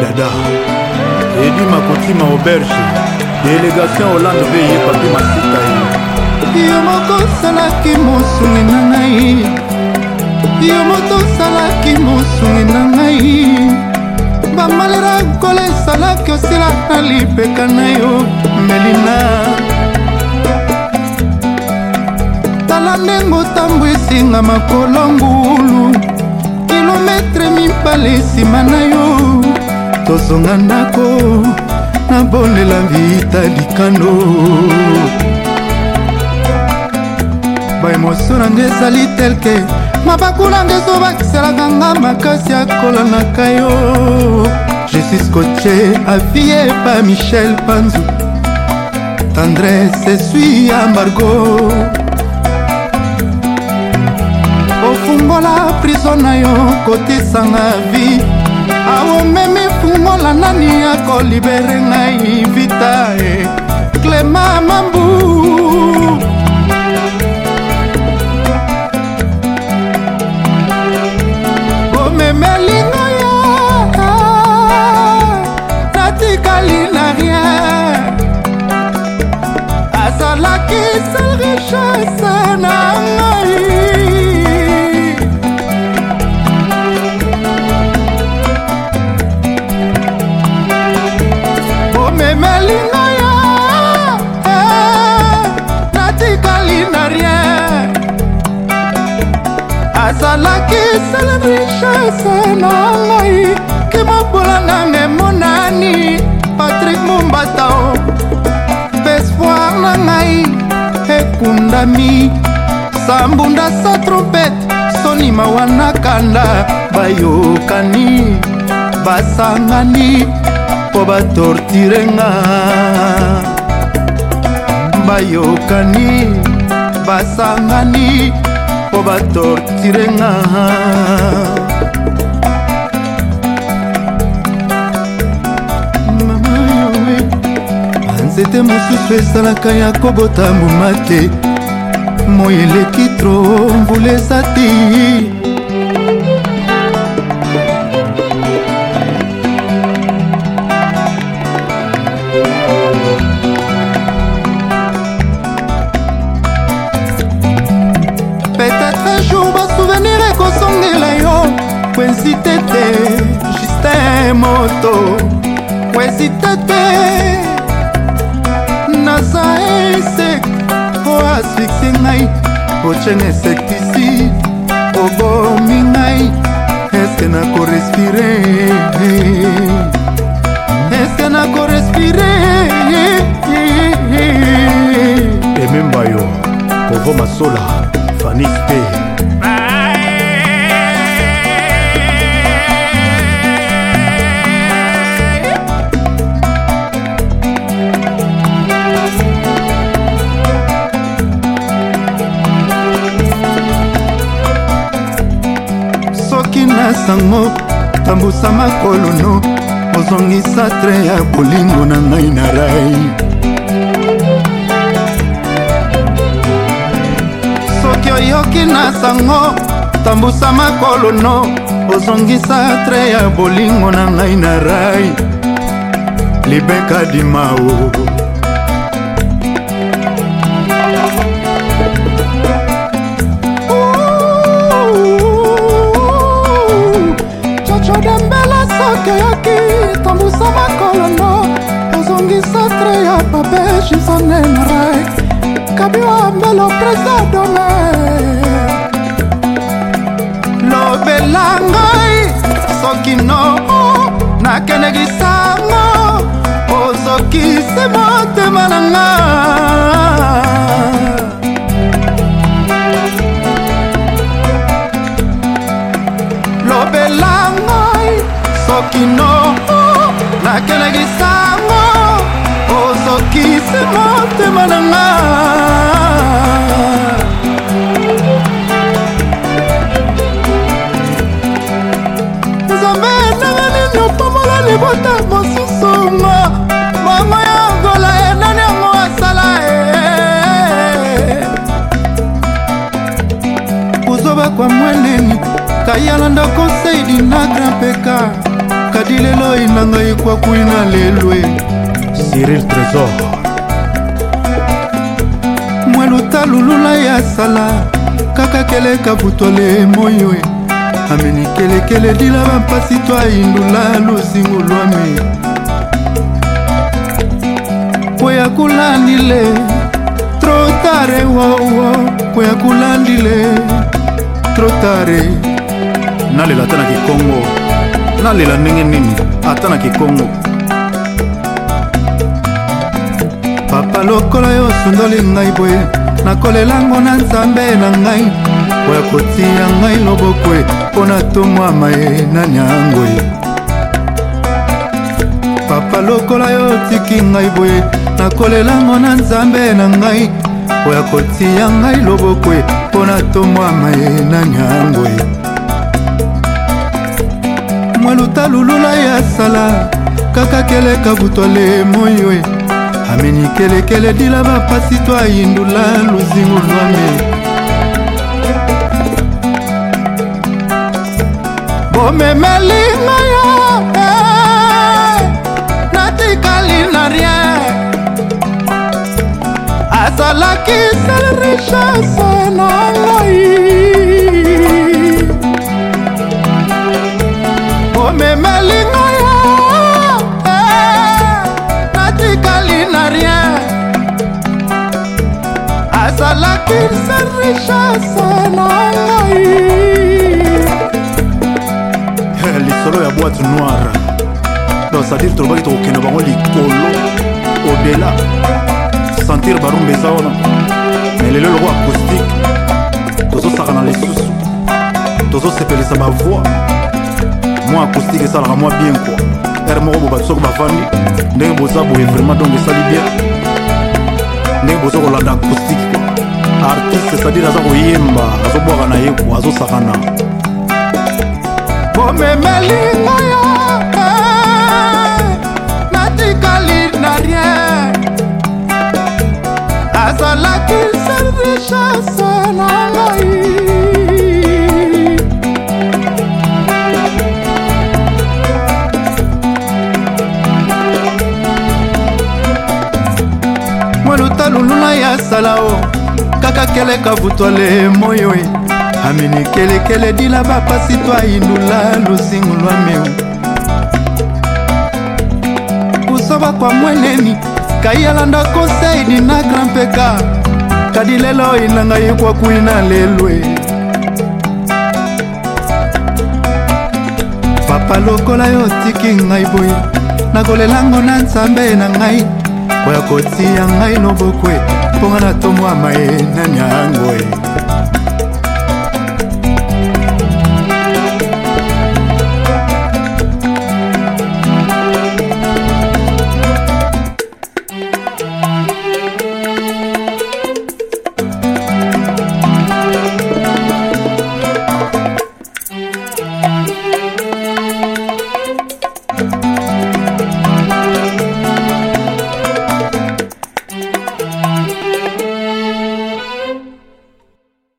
dada edi makotima auberge délégation hollande mpe eyeba mpe masika ye yo moko osalaki mosuni na ngai yo moto osalaki mosuni na ngai bamalera kola esalaki osila na lipeka na yo melina tala ndenge otambwisinga makolo ngulu kilometre mibale nsima na yo tozonga ndako nabolela vita likano baemosio na ngai ezali telke mabaku na ngai ezobakiselaka nga makasi akolanaka yo jésus kotie avie pa michel panzu tendresse esui ambargo ofungola prizo na yo kotisanga vie aomemi fungola nani akolibere ngai vita e clema mambu omemeli ngoya natikali na rien azalaki sel richesse nazalaki sala richese na ngai kimobola nanga emonani patrik mombatao pespoir na ngai ekundami sambunda sa trompete soni mawana kanda bayokani basangani mpo batortire nga bayokani basangani mpo batorture nga banzete mosusu ezalaka ya kobota mbuma te moi eleki tro mvula esati nakosongela yo kwesi tete justin moto kwesi tete naza esek po asfixie ngai ocene esecticide obomi ngai eske nakorespire eske nakorespire ememba yo povo masola fanis te sango tambusa makolono ozongisa tre ya bolingo na ngai na rai soki oyoki na sango tambusa makolono ozongisa tre ya bolingo na ngai na rai libeka dimao kabiwa mbelo presa dole lobela ngai soki no nakendeki sango ozokisi motema na nga lobela ngai soki no nakendeki sango ozokisi motema na nga kwa mweneni kayala ndako saidi na grampeka kadi lelo inanga ekwakui na lelwe siril trésor mweluta lulula ya sala kaka keleka butole moyoe ameni kelekele dila bampasi to aindula lozingo lwame koya kulandile trotare wowo koya kulandile trotare nalela ata na kikongo nalela ndenge nini ata na kikongo papa lokola yo osundoli ngai boye nakolelango na nzambe na ngai oya kotia ngai lobokwe mpo natomwama ye nani yango ye papa lokola yo otiki ngai boye nakolelango na nzambe na ngai oya kotia ngai loboko e mpo natomwama ye na nyango e mwaluta lulula ya sala kaka keleka butwale moyo e ameni kelekele dila bapasi to ayindula luzingu lwame bomemelinga yo eh, natikali nari ozalaki sel richese na ngai omemeli ngai natikali na rien azalaki sel richese na ngai eh, lisolo ya boite noire donc c'est-à-dire tolobaki tokokenda bango likolo obela kosentir barumba eza wana me lelo eloko acoustike tozosakana lisusu tozosepelisa bavoi mwa acoustike esalaka mwa bien kua ere moko bobato soki bavandi ndenge boza boye vraimen donc esali bien ndenge boza kolanda acoustike kua artiste cestadire aza koyemba azobwaka na ye kua azosakana bomemelingoyo eh, natikali olakisa richase na ngai mwaluta luluna ya salao kaka keleka butwale moyo e amini kelekele dila bapasi twayindula lusingu lwa meu kusoba kwa mweneni kayalanda koseidi na mpeka kadi lelo inanga yekwakui na lelwe papa lokola yo otiki ngai boye nakolelango na nzambe na ngai oya kotia ngai lobokwe mponga na tomwama ye nani yango ye